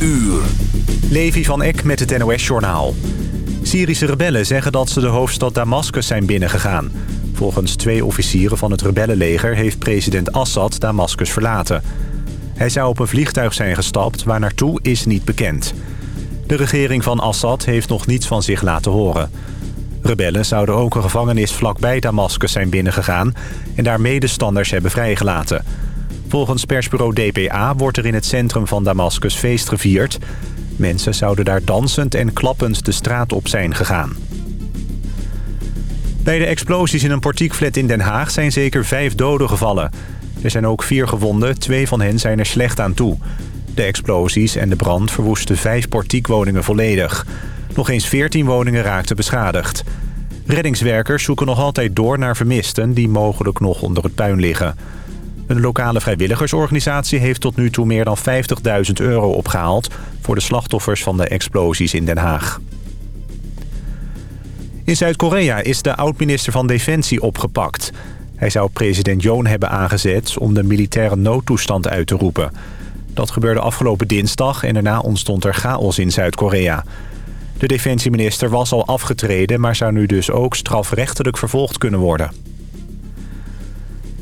uur. Levi van Eck met het NOS-journaal. Syrische rebellen zeggen dat ze de hoofdstad Damascus zijn binnengegaan. Volgens twee officieren van het rebellenleger heeft president Assad Damascus verlaten. Hij zou op een vliegtuig zijn gestapt, waar naartoe is niet bekend. De regering van Assad heeft nog niets van zich laten horen. Rebellen zouden ook een gevangenis vlakbij Damascus zijn binnengegaan... en daar medestanders hebben vrijgelaten. Volgens persbureau DPA wordt er in het centrum van Damascus feest gevierd. Mensen zouden daar dansend en klappend de straat op zijn gegaan. Bij de explosies in een portiekflat in Den Haag zijn zeker vijf doden gevallen. Er zijn ook vier gewonden, twee van hen zijn er slecht aan toe. De explosies en de brand verwoesten vijf portiekwoningen volledig. Nog eens 14 woningen raakten beschadigd. Reddingswerkers zoeken nog altijd door naar vermisten... die mogelijk nog onder het puin liggen. Een lokale vrijwilligersorganisatie heeft tot nu toe meer dan 50.000 euro opgehaald... voor de slachtoffers van de explosies in Den Haag. In Zuid-Korea is de oud-minister van Defensie opgepakt. Hij zou president Yoon hebben aangezet om de militaire noodtoestand uit te roepen. Dat gebeurde afgelopen dinsdag en daarna ontstond er chaos in Zuid-Korea. De defensieminister was al afgetreden, maar zou nu dus ook strafrechtelijk vervolgd kunnen worden.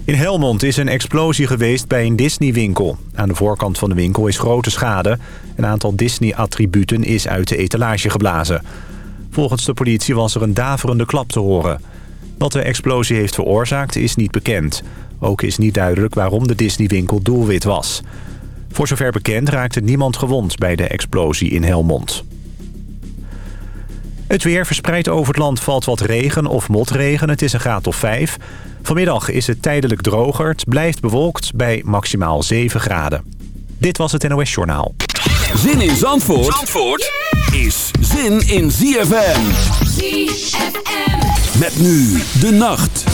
In Helmond is een explosie geweest bij een Disney-winkel. Aan de voorkant van de winkel is grote schade. Een aantal Disney-attributen is uit de etalage geblazen. Volgens de politie was er een daverende klap te horen. Wat de explosie heeft veroorzaakt is niet bekend. Ook is niet duidelijk waarom de Disney-winkel doelwit was. Voor zover bekend raakte niemand gewond bij de explosie in Helmond. Het weer verspreid over het land valt wat regen of motregen. Het is een graad of 5. Vanmiddag is het tijdelijk droger. Het blijft bewolkt bij maximaal 7 graden. Dit was het NOS Journaal. Zin in Zandvoort, Zandvoort is zin in ZFM. ZFM. Met nu de nacht.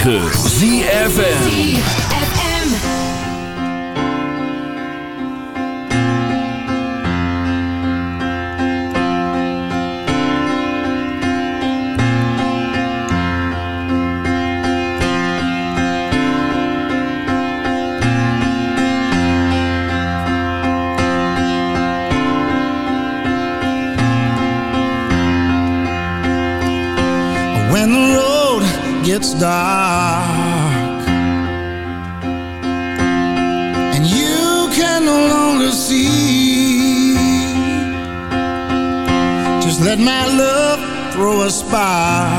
106.9 see. Just let my love throw a spark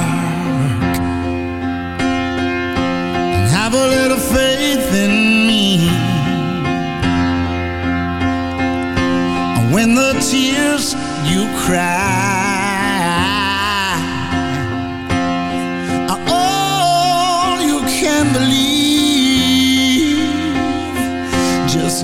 and have a little faith in me. And when the tears you cry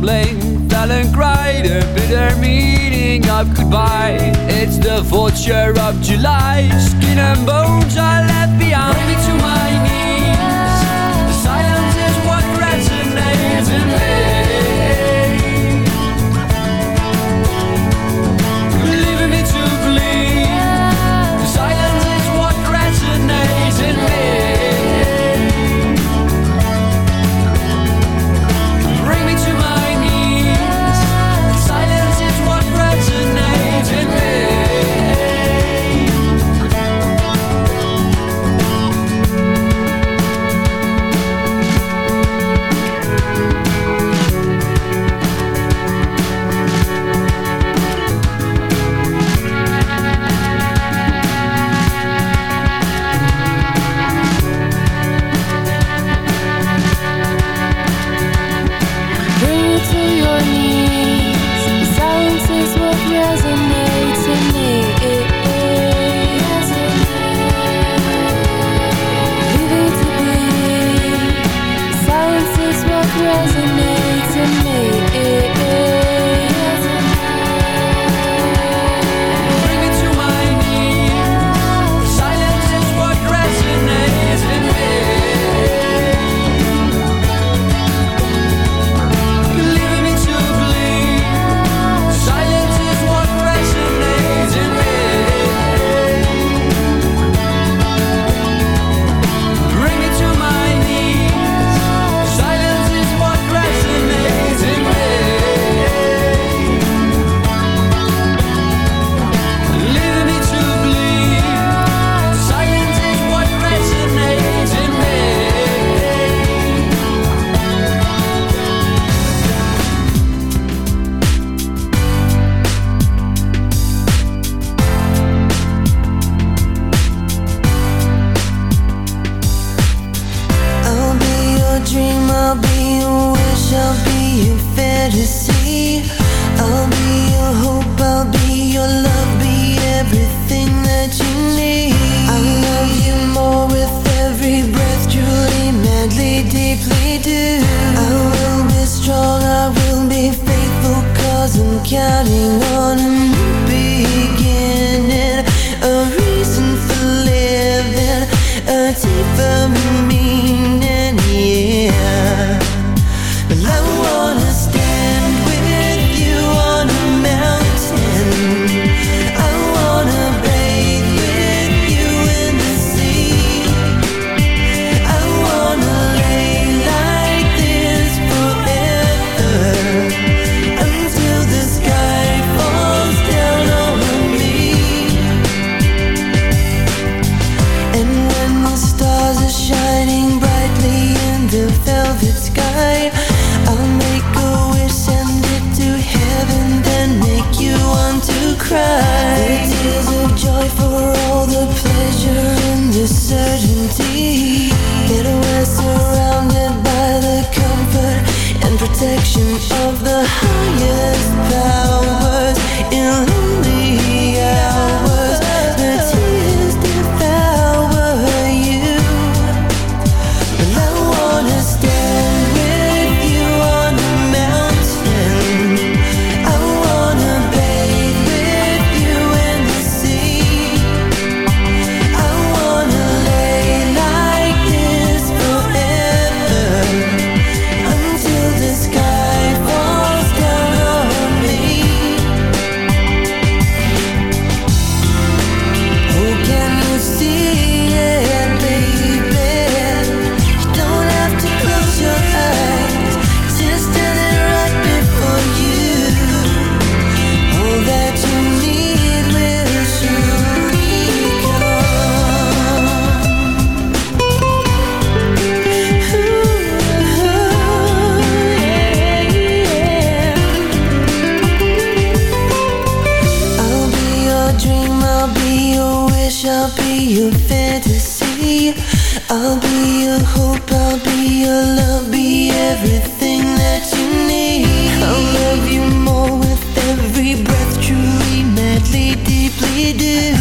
Will fell and cried a bitter meaning of goodbye. It's the vulture of July, skin and bones are left behind. Bring me to my knees. do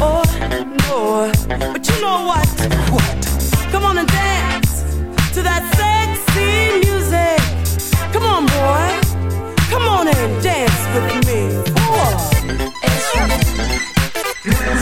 or no. But you know what? What? Come on and dance to that sexy music. Come on, boy. Come on and dance with me. Four, Oh.